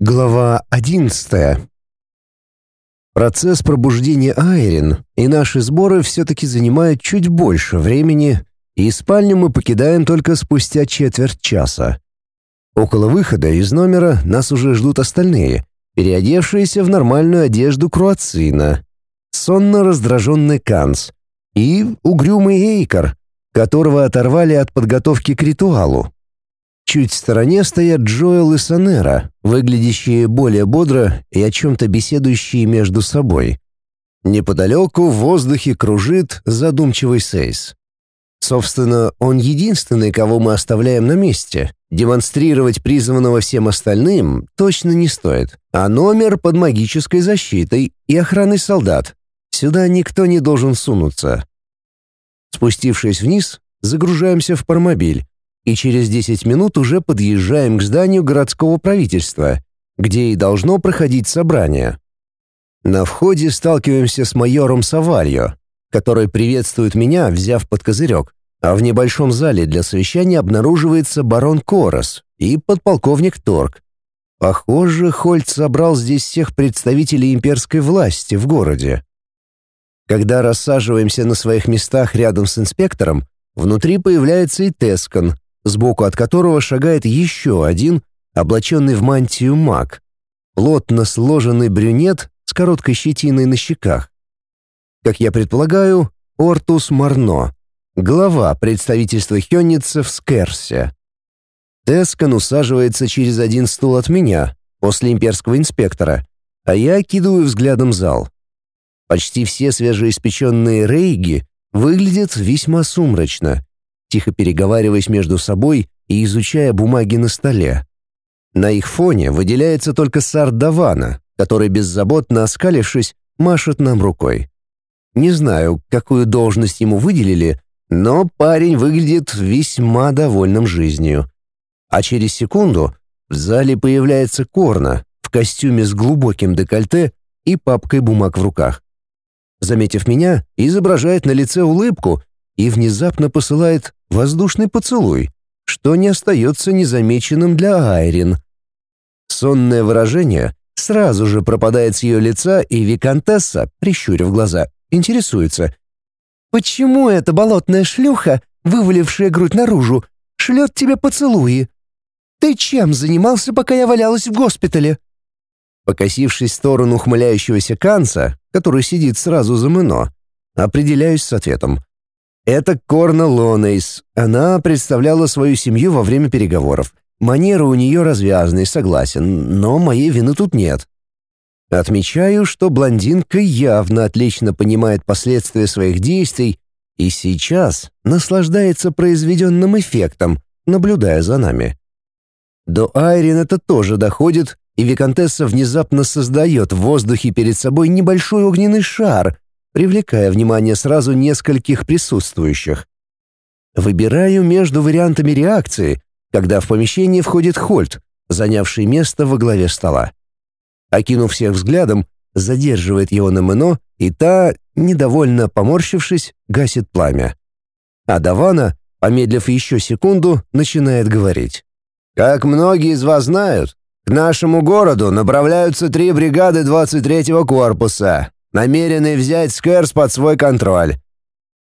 Глава 11. Процесс пробуждения Айрин и наши сборы все-таки занимают чуть больше времени, и спальню мы покидаем только спустя четверть часа. Около выхода из номера нас уже ждут остальные, переодевшиеся в нормальную одежду круацина, сонно раздраженный Канс и угрюмый Эйкар, которого оторвали от подготовки к ритуалу. Чуть в стороне стоят Джоэл и Санера, выглядящие более бодро и о чем-то беседующие между собой. Неподалеку в воздухе кружит задумчивый Сейс. Собственно, он единственный, кого мы оставляем на месте. Демонстрировать призванного всем остальным точно не стоит. А номер под магической защитой и охраной солдат. Сюда никто не должен сунуться. Спустившись вниз, загружаемся в пармобиль и через 10 минут уже подъезжаем к зданию городского правительства, где и должно проходить собрание. На входе сталкиваемся с майором Савальо, который приветствует меня, взяв под козырек, а в небольшом зале для совещания обнаруживается барон Корос и подполковник Торг. Похоже, Хольт собрал здесь всех представителей имперской власти в городе. Когда рассаживаемся на своих местах рядом с инспектором, внутри появляется и Тескан, сбоку от которого шагает еще один, облаченный в мантию маг. Плотно сложенный брюнет с короткой щетиной на щеках. Как я предполагаю, Ортус Марно, глава представительства Хённица в Скерсе. Тескан усаживается через один стул от меня, после имперского инспектора, а я окидываю взглядом зал. Почти все свежеиспеченные рейги выглядят весьма сумрачно, тихо переговариваясь между собой и изучая бумаги на столе. На их фоне выделяется только Сардавана, который, беззаботно оскалившись, машет нам рукой. Не знаю, какую должность ему выделили, но парень выглядит весьма довольным жизнью. А через секунду в зале появляется Корна в костюме с глубоким декольте и папкой бумаг в руках. Заметив меня, изображает на лице улыбку и внезапно посылает воздушный поцелуй, что не остается незамеченным для Айрин. Сонное выражение сразу же пропадает с ее лица, и Викантесса, прищурив глаза, интересуется. «Почему эта болотная шлюха, вывалившая грудь наружу, шлет тебе поцелуи? Ты чем занимался, пока я валялась в госпитале?» Покосившись в сторону ухмыляющегося Канца, который сидит сразу за Мэно, определяюсь с ответом. Это Корна Лонейс. Она представляла свою семью во время переговоров. Манеры у нее развязные, согласен, но моей вины тут нет. Отмечаю, что блондинка явно отлично понимает последствия своих действий и сейчас наслаждается произведенным эффектом, наблюдая за нами. До Айрин это тоже доходит, и Викантесса внезапно создает в воздухе перед собой небольшой огненный шар, привлекая внимание сразу нескольких присутствующих. Выбираю между вариантами реакции, когда в помещение входит Хольт, занявший место во главе стола. Окинув всех взглядом, задерживает его на Мэно, и та, недовольно поморщившись, гасит пламя. А Давана, помедлив еще секунду, начинает говорить. «Как многие из вас знают, к нашему городу направляются три бригады 23-го корпуса, намеренные взять Скэрс под свой контроль.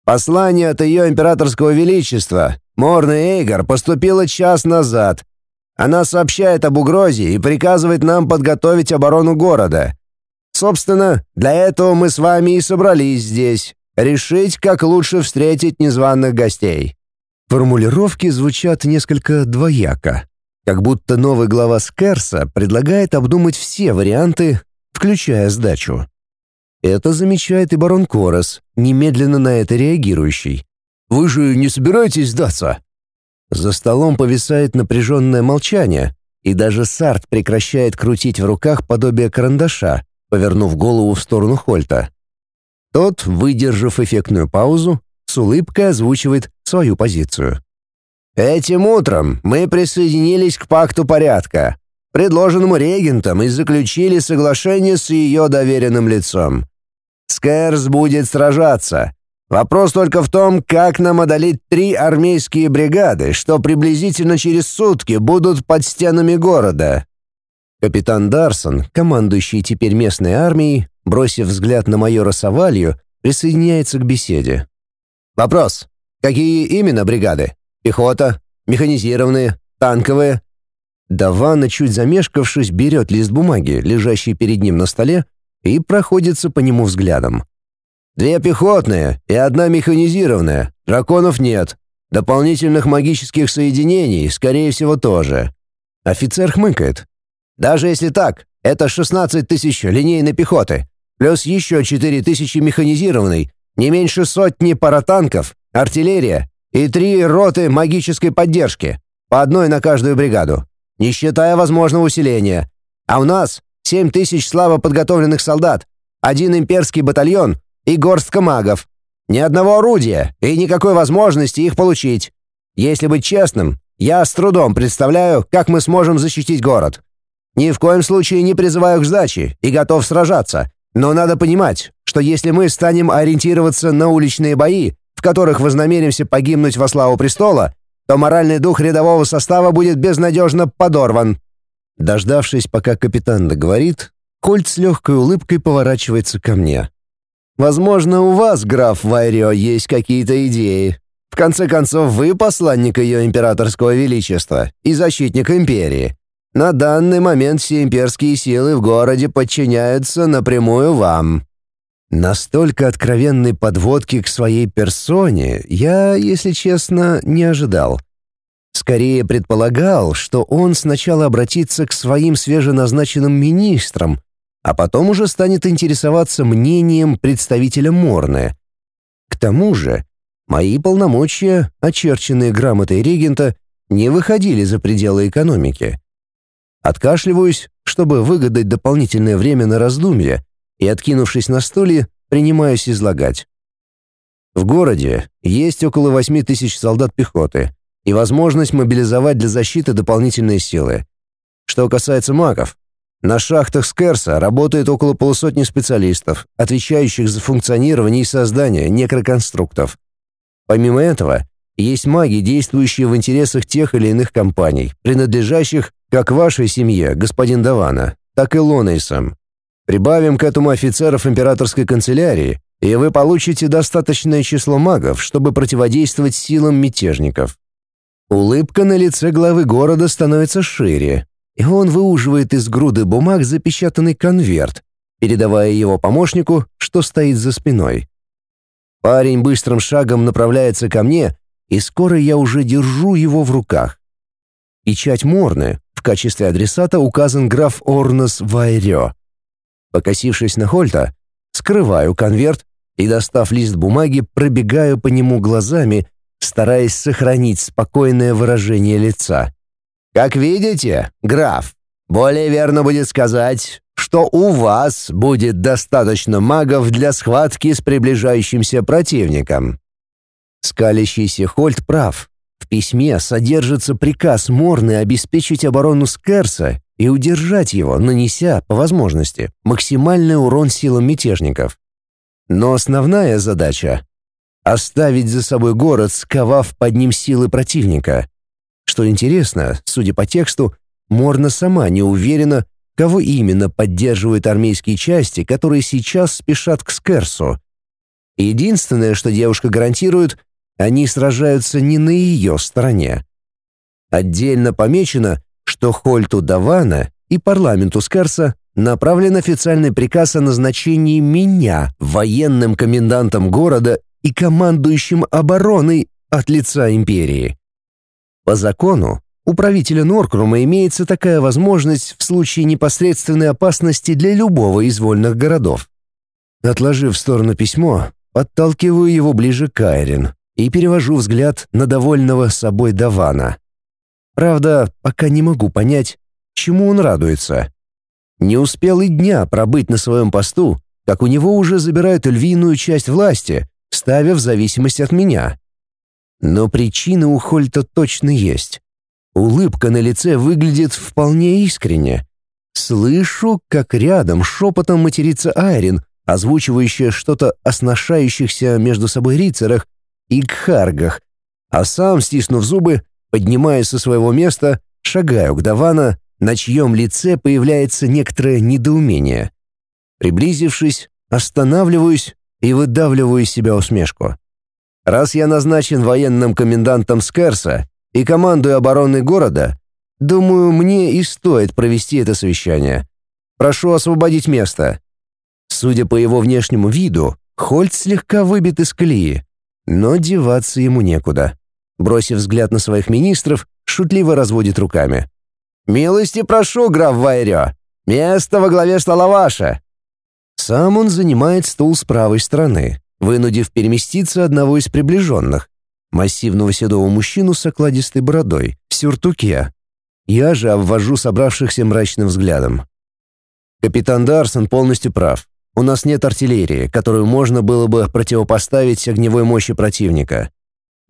Послание от ее императорского величества, Морны Эйгар, поступило час назад. Она сообщает об угрозе и приказывает нам подготовить оборону города. Собственно, для этого мы с вами и собрались здесь. Решить, как лучше встретить незваных гостей. Формулировки звучат несколько двояко. Как будто новый глава Скерса предлагает обдумать все варианты, включая сдачу. Это замечает и барон Корос, немедленно на это реагирующий. «Вы же не собираетесь сдаться?» За столом повисает напряженное молчание, и даже Сарт прекращает крутить в руках подобие карандаша, повернув голову в сторону Хольта. Тот, выдержав эффектную паузу, с улыбкой озвучивает свою позицию. «Этим утром мы присоединились к пакту порядка, предложенному регентом, и заключили соглашение с ее доверенным лицом. Скэрс будет сражаться. Вопрос только в том, как нам одолеть три армейские бригады, что приблизительно через сутки будут под стенами города. Капитан Дарсон, командующий теперь местной армией, бросив взгляд на майора Савалью, присоединяется к беседе. «Вопрос. Какие именно бригады? Пехота? Механизированные? Танковые?» Давана, чуть замешкавшись, берет лист бумаги, лежащий перед ним на столе, и проходится по нему взглядом. «Две пехотные и одна механизированная. Драконов нет. Дополнительных магических соединений, скорее всего, тоже». Офицер хмыкает. «Даже если так, это 16 тысяч линейной пехоты, плюс еще 4 тысячи механизированной, не меньше сотни паратанков, артиллерия и три роты магической поддержки, по одной на каждую бригаду, не считая возможного усиления. А у нас 7 тысяч слабо подготовленных солдат, один имперский батальон и горстка магов. Ни одного орудия и никакой возможности их получить. Если быть честным, я с трудом представляю, как мы сможем защитить город. Ни в коем случае не призываю к сдаче и готов сражаться, но надо понимать, что если мы станем ориентироваться на уличные бои, в которых вознамеримся погибнуть во славу престола, то моральный дух рядового состава будет безнадежно подорван». Дождавшись, пока капитан договорит, Кольт с легкой улыбкой поворачивается ко мне. Возможно, у вас, граф Вайрио, есть какие-то идеи. В конце концов, вы посланник ее императорского величества и защитник империи. На данный момент все имперские силы в городе подчиняются напрямую вам. Настолько откровенной подводки к своей персоне я, если честно, не ожидал. Скорее предполагал, что он сначала обратится к своим свеженазначенным министрам, а потом уже станет интересоваться мнением представителя Морны. К тому же, мои полномочия, очерченные грамотой регента, не выходили за пределы экономики. Откашливаюсь, чтобы выгадать дополнительное время на раздумье, и, откинувшись на стуле, принимаюсь излагать. В городе есть около 8 тысяч солдат пехоты и возможность мобилизовать для защиты дополнительные силы. Что касается магов, на шахтах Скерса работает около полусотни специалистов, отвечающих за функционирование и создание некроконструктов. Помимо этого, есть маги, действующие в интересах тех или иных компаний, принадлежащих как вашей семье, господин Давана, так и Лонейсам. Прибавим к этому офицеров императорской канцелярии, и вы получите достаточное число магов, чтобы противодействовать силам мятежников. Улыбка на лице главы города становится шире, и он выуживает из груды бумаг запечатанный конверт, передавая его помощнику, что стоит за спиной. Парень быстрым шагом направляется ко мне, и скоро я уже держу его в руках. Печать Морны, в качестве адресата указан граф Орнос Вайрё. Покосившись на Хольта, скрываю конверт и, достав лист бумаги, пробегаю по нему глазами, стараясь сохранить спокойное выражение лица. Как видите, граф, более верно будет сказать, что у вас будет достаточно магов для схватки с приближающимся противником. Скалящийся Хольт прав. В письме содержится приказ Морны обеспечить оборону Скерса и удержать его, нанеся, по возможности, максимальный урон силам мятежников. Но основная задача — оставить за собой город, сковав под ним силы противника. Что интересно, судя по тексту, Морна сама не уверена, кого именно поддерживают армейские части, которые сейчас спешат к Скерсу. Единственное, что девушка гарантирует, они сражаются не на ее стороне. Отдельно помечено, что Хольту Давана и парламенту Скерса направлен официальный приказ о назначении меня военным комендантом города и командующим обороной от лица империи. По закону, у правителя Норкрума имеется такая возможность в случае непосредственной опасности для любого из вольных городов. Отложив в сторону письмо, подталкиваю его ближе к Айрин и перевожу взгляд на довольного собой Давана. Правда, пока не могу понять, чему он радуется. Не успел и дня пробыть на своем посту, как у него уже забирают львиную часть власти, ставя в зависимость от меня. Но причина у Хольта точно есть. Улыбка на лице выглядит вполне искренне. Слышу, как рядом шепотом матерится Айрин, озвучивающая что-то о сношающихся между собой рицарах и кхаргах, а сам, стиснув зубы, поднимаясь со своего места, шагаю к Давана, на чьем лице появляется некоторое недоумение. Приблизившись, останавливаюсь и выдавливаю из себя усмешку. Раз я назначен военным комендантом Скерса и командую обороной города, думаю, мне и стоит провести это совещание. Прошу освободить место. Судя по его внешнему виду, Хольт слегка выбит из колеи, но деваться ему некуда. Бросив взгляд на своих министров, шутливо разводит руками. «Милости прошу, граф Вайрё! Место во главе стола ваше!» Сам он занимает стул с правой стороны, вынудив переместиться одного из приближенных, массивного седого мужчину с окладистой бородой, в сюртуке. Я же обвожу собравшихся мрачным взглядом. Капитан Дарсон полностью прав. У нас нет артиллерии, которую можно было бы противопоставить огневой мощи противника.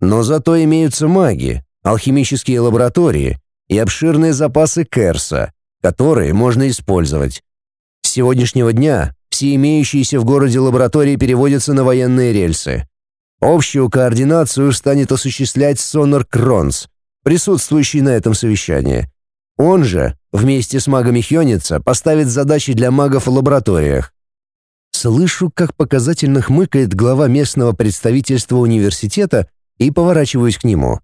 Но зато имеются маги, алхимические лаборатории и обширные запасы Керса, которые можно использовать. С сегодняшнего дня все имеющиеся в городе лаборатории переводятся на военные рельсы. Общую координацию станет осуществлять Сонор Кронс, присутствующий на этом совещании. Он же, вместе с магами Хёница, поставит задачи для магов в лабораториях. Слышу, как показательно хмыкает глава местного представительства университета и поворачиваюсь к нему.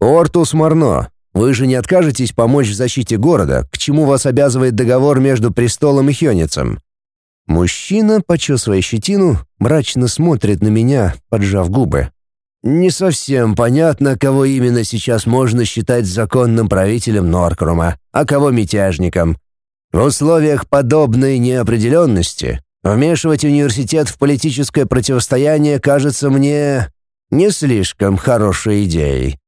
«Ортус Марно, вы же не откажетесь помочь в защите города, к чему вас обязывает договор между престолом и Хёницем?» Мужчина, почесывая щетину, мрачно смотрит на меня, поджав губы. «Не совсем понятно, кого именно сейчас можно считать законным правителем Норкрума, а кого мятежником. В условиях подобной неопределенности Вмешивать университет в политическое противостояние кажется мне не слишком хорошей идеей.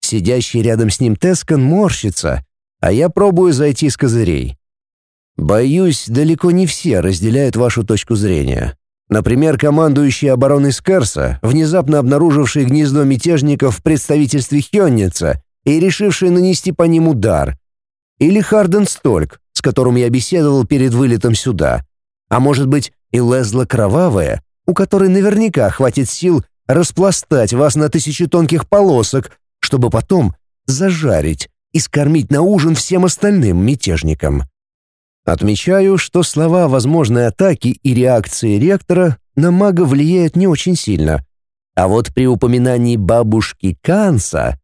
Сидящий рядом с ним Тескан морщится, а я пробую зайти с козырей. Боюсь, далеко не все разделяют вашу точку зрения. Например, командующий обороной Скерса, внезапно обнаруживший гнездо мятежников в представительстве Хённица и решивший нанести по ним удар. Или Харден Стольк, с которым я беседовал перед вылетом сюда. А может быть, и Лезла кровавая, у которой наверняка хватит сил распластать вас на тысячи тонких полосок, чтобы потом зажарить и скормить на ужин всем остальным мятежникам. Отмечаю, что слова возможной атаки и реакции ректора на мага влияют не очень сильно. А вот при упоминании бабушки Канса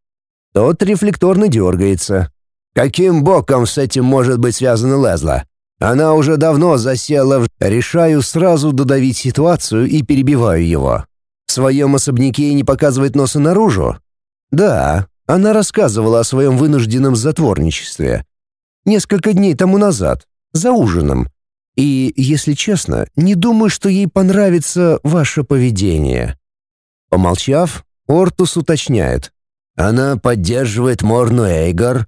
тот рефлекторно дергается. Каким боком с этим может быть связана Лезла? Она уже давно засела в... Решаю сразу додавить ситуацию и перебиваю его. В своем особняке не показывает носа наружу? Да, она рассказывала о своем вынужденном затворничестве. Несколько дней тому назад, за ужином. И, если честно, не думаю, что ей понравится ваше поведение. Помолчав, Ортус уточняет. Она поддерживает Морну Эйгар,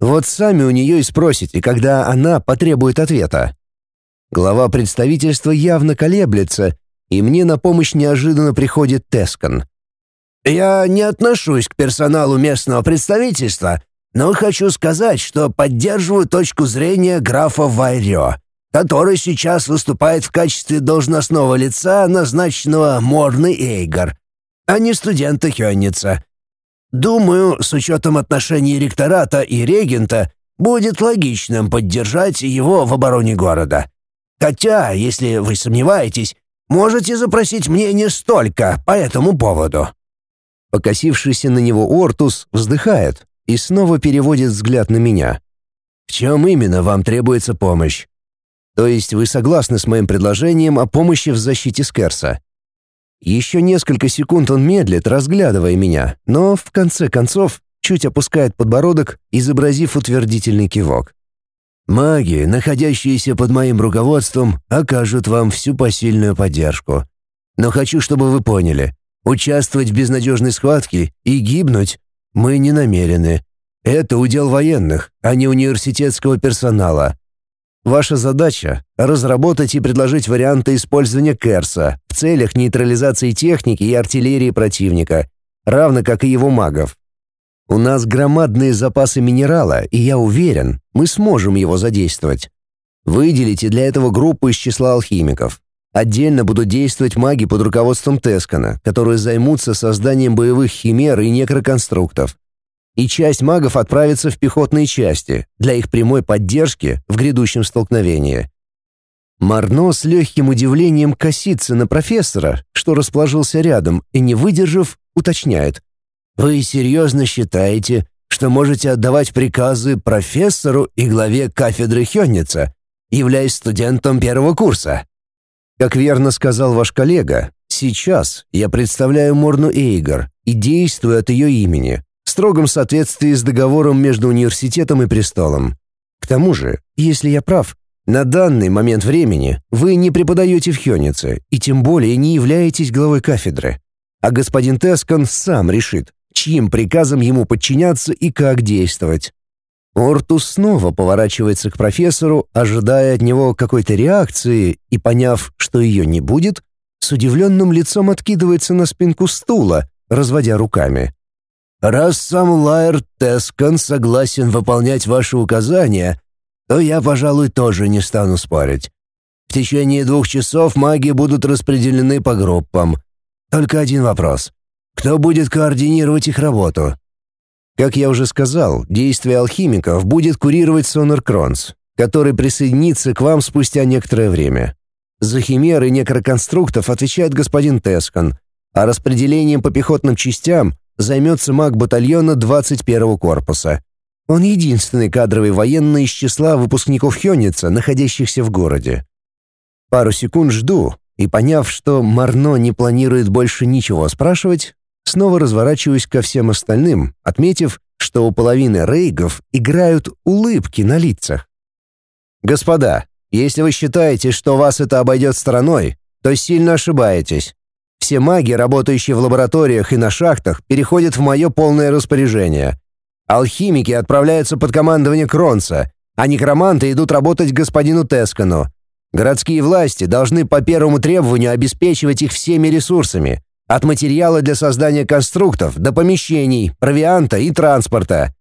вот сами у нее и спросите, когда она потребует ответа. Глава представительства явно колеблется, и мне на помощь неожиданно приходит Тескан. «Я не отношусь к персоналу местного представительства, но хочу сказать, что поддерживаю точку зрения графа Вайрё, который сейчас выступает в качестве должностного лица, назначенного Морны Эйгар, а не студента Хённица. Думаю, с учетом отношений ректората и регента, будет логичным поддержать его в обороне города. Хотя, если вы сомневаетесь, можете запросить мнение столько по этому поводу». Покосившийся на него Ортус вздыхает и снова переводит взгляд на меня. «В чем именно вам требуется помощь? То есть вы согласны с моим предложением о помощи в защите Скерса?» Еще несколько секунд он медлит, разглядывая меня, но в конце концов чуть опускает подбородок, изобразив утвердительный кивок. «Маги, находящиеся под моим руководством, окажут вам всю посильную поддержку. Но хочу, чтобы вы поняли, участвовать в безнадежной схватке и гибнуть мы не намерены. Это удел военных, а не университетского персонала. Ваша задача — разработать и предложить варианты использования Керса в целях нейтрализации техники и артиллерии противника, равно как и его магов. У нас громадные запасы минерала, и я уверен, мы сможем его задействовать. Выделите для этого группу из числа алхимиков. Отдельно будут действовать маги под руководством Тескана, которые займутся созданием боевых химер и некроконструктов. и часть магов отправится в пехотные части для их прямой поддержки в грядущем столкновении. Марно с легким удивлением косится на профессора, что расположился рядом, и, не выдержав, уточняет. «Вы серьезно считаете, что можете отдавать приказы профессору и главе кафедры Хённица, являясь студентом первого курса?» Как верно сказал ваш коллега, сейчас я представляю Морну Эйгар и действую от ее имени, в строгом соответствии с договором между университетом и престолом. К тому же, если я прав, на данный момент времени вы не преподаете в Хёнице и тем более не являетесь главой кафедры. А господин Тескан сам решит, чьим приказом ему подчиняться и как действовать. Ортус снова поворачивается к профессору, ожидая от него какой-то реакции, и, поняв, что ее не будет, с удивленным лицом откидывается на спинку стула, разводя руками. «Раз сам Лайер Тескан согласен выполнять ваши указания, то я, пожалуй, тоже не стану спорить. В течение двух часов маги будут распределены по группам. Только один вопрос. Кто будет координировать их работу? Как я уже сказал, действие алхимиков будет курировать Сонор Кронс, который присоединится к вам спустя некоторое время. За химер и некроконструктов отвечает господин Тескан, а распределением по пехотным частям займется маг батальона 21-го корпуса. Он единственный кадровый военный из числа выпускников Хённица, находящихся в городе. Пару секунд жду, и поняв, что Марно не планирует больше ничего спрашивать, снова разворачиваюсь ко всем остальным, отметив, что у половины рейгов играют улыбки на лицах. «Господа, если вы считаете, что вас это обойдет стороной, то сильно ошибаетесь. Все маги, работающие в лабораториях и на шахтах, переходят в мое полное распоряжение. Алхимики отправляются под командование Кронца, а некроманты идут работать к господину Тескану. Городские власти должны по первому требованию обеспечивать их всеми ресурсами, от материала для создания конструктов до помещений, провианта и транспорта.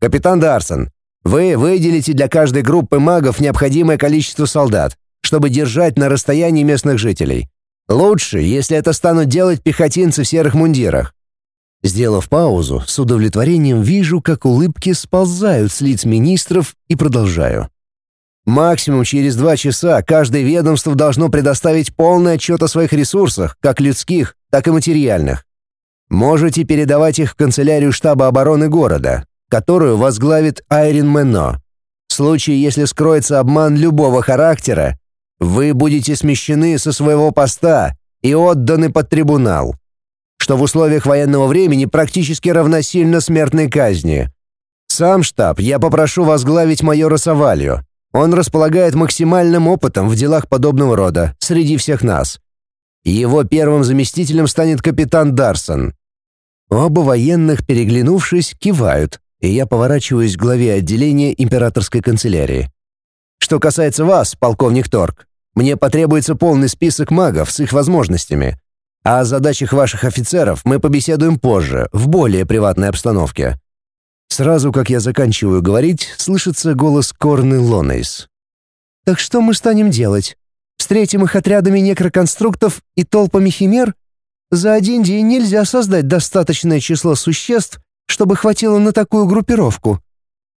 Капитан Дарсон, вы выделите для каждой группы магов необходимое количество солдат, чтобы держать на расстоянии местных жителей. Лучше, если это станут делать пехотинцы в серых мундирах. Сделав паузу, с удовлетворением вижу, как улыбки сползают с лиц министров и продолжаю. Максимум через два часа каждое ведомство должно предоставить полный отчет о своих ресурсах, как людских, так и материальных. Можете передавать их в канцелярию штаба обороны города, которую возглавит Айрин Менно. В случае, если скроется обман любого характера, вы будете смещены со своего поста и отданы под трибунал, что в условиях военного времени практически равносильно смертной казни. Сам штаб я попрошу возглавить майора Савалью. Он располагает максимальным опытом в делах подобного рода среди всех нас. Его первым заместителем станет капитан Дарсон. Оба военных, переглянувшись, кивают, и я поворачиваюсь к главе отделения императорской канцелярии. Что касается вас, полковник Торг, мне потребуется полный список магов с их возможностями. А о задачах ваших офицеров мы побеседуем позже, в более приватной обстановке. Сразу, как я заканчиваю говорить, слышится голос Корны Лонейс. «Так что мы станем делать? Встретим их отрядами некроконструктов и толпами химер? За один день нельзя создать достаточное число существ, чтобы хватило на такую группировку».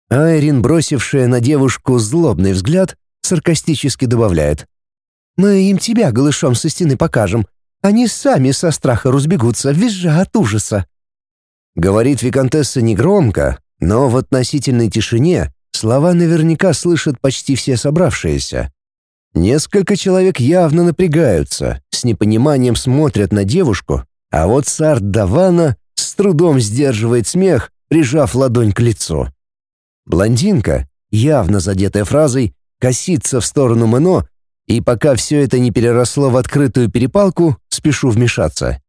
Айрин, бросившая на девушку злобный взгляд, саркастически добавляет. «Мы им тебя голышом со стены покажем. Они сами со страха разбегутся, визжа от ужаса». Говорит виконтесса негромко, но в относительной тишине слова наверняка слышат почти все собравшиеся. Несколько человек явно напрягаются, с непониманием смотрят на девушку, а вот Сарт Давана с трудом сдерживает смех, прижав ладонь к лицу. Блондинка, явно задетая фразой, косится в сторону Мэно, и пока все это не переросло в открытую перепалку, спешу вмешаться.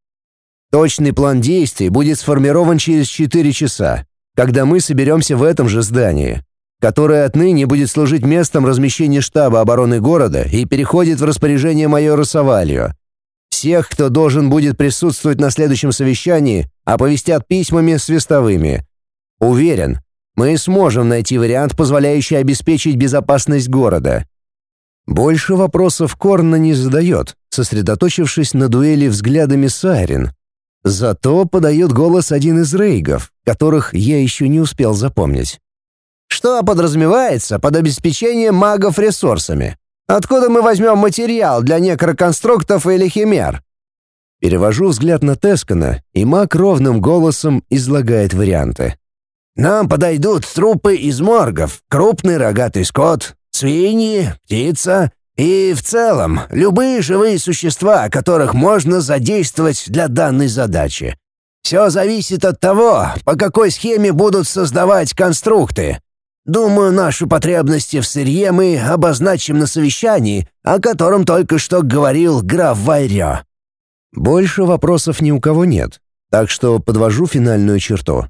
Точный план действий будет сформирован через 4 часа, когда мы соберемся в этом же здании, которое отныне будет служить местом размещения штаба обороны города и переходит в распоряжение майора Савалью. Всех, кто должен будет присутствовать на следующем совещании, оповестят письмами свистовыми. Уверен, мы сможем найти вариант, позволяющий обеспечить безопасность города. Больше вопросов Корна не задает, сосредоточившись на дуэли взглядами с Айрин. Зато подает голос один из рейгов, которых я еще не успел запомнить. Что подразумевается под обеспечением магов ресурсами? Откуда мы возьмем материал для некроконструктов или химер? Перевожу взгляд на Тескана, и маг ровным голосом излагает варианты. Нам подойдут трупы из моргов, крупный рогатый скот, свиньи, птица и, в целом, любые живые существа, которых можно задействовать для данной задачи. Все зависит от того, по какой схеме будут создавать конструкты. Думаю, наши потребности в сырье мы обозначим на совещании, о котором только что говорил граф Вайрё. Больше вопросов ни у кого нет, так что подвожу финальную черту.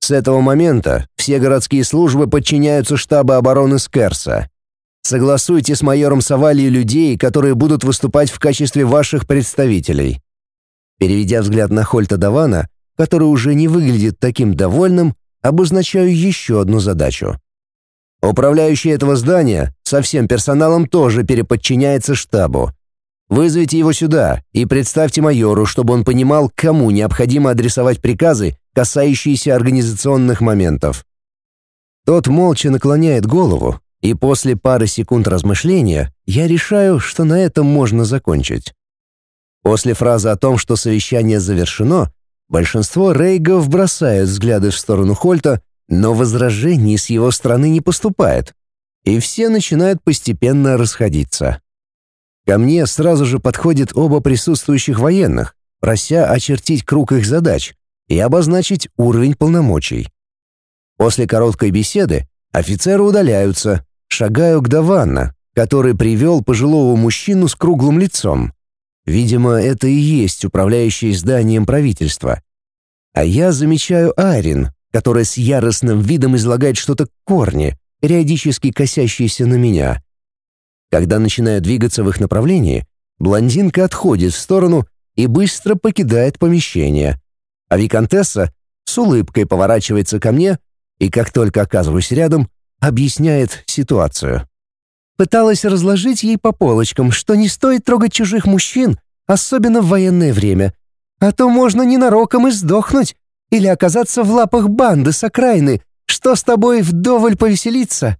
С этого момента все городские службы подчиняются штабу обороны Скерса. Согласуйте с майором Савалией людей, которые будут выступать в качестве ваших представителей. Переведя взгляд на Хольта Давана, который уже не выглядит таким довольным, обозначаю еще одну задачу. Управляющий этого здания со всем персоналом тоже переподчиняется штабу. Вызовите его сюда и представьте майору, чтобы он понимал, кому необходимо адресовать приказы, касающиеся организационных моментов. Тот молча наклоняет голову, и после пары секунд размышления я решаю, что на этом можно закончить. После фразы о том, что совещание завершено, большинство рейгов бросают взгляды в сторону Хольта, но возражений с его стороны не поступает, и все начинают постепенно расходиться. Ко мне сразу же подходят оба присутствующих военных, прося очертить круг их задач и обозначить уровень полномочий. После короткой беседы офицеры удаляются, шагаю к Даванна, который привел пожилого мужчину с круглым лицом. Видимо, это и есть управляющий зданием правительства. А я замечаю Арин, которая с яростным видом излагает что-то корни, периодически косящиеся на меня. Когда начинаю двигаться в их направлении, блондинка отходит в сторону и быстро покидает помещение. А виконтесса с улыбкой поворачивается ко мне и, как только оказываюсь рядом, объясняет ситуацию. Пыталась разложить ей по полочкам, что не стоит трогать чужих мужчин, особенно в военное время, а то можно ненароком и сдохнуть или оказаться в лапах банды с окраины, что с тобой вдоволь повеселиться.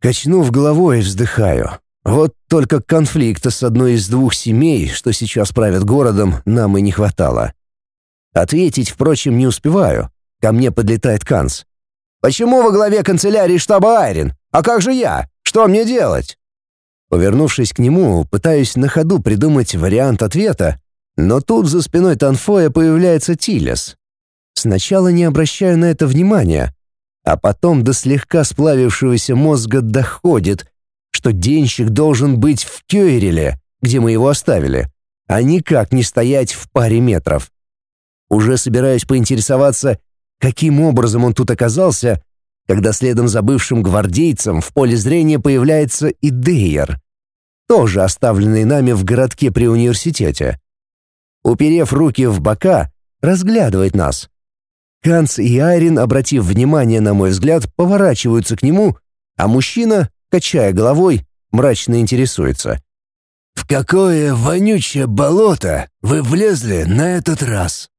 Качнув головой, вздыхаю. Вот только конфликта с одной из двух семей, что сейчас правят городом, нам и не хватало. Ответить, впрочем, не успеваю. Ко мне подлетает Канц. «Почему во главе канцелярии штаба Айрин? А как же я? Что мне делать?» Повернувшись к нему, пытаюсь на ходу придумать вариант ответа, но тут за спиной Танфоя появляется Тилес. Сначала не обращаю на это внимания, а потом до слегка сплавившегося мозга доходит, что денщик должен быть в Кёйреле, где мы его оставили, а никак не стоять в паре метров. Уже собираюсь поинтересоваться, каким образом он тут оказался, когда следом за бывшим гвардейцем в поле зрения появляется и Дейер, тоже оставленный нами в городке при университете. Уперев руки в бока, разглядывает нас. Ганс и Айрин, обратив внимание на мой взгляд, поворачиваются к нему, а мужчина качая головой, мрачно интересуется. «В какое вонючее болото вы влезли на этот раз?»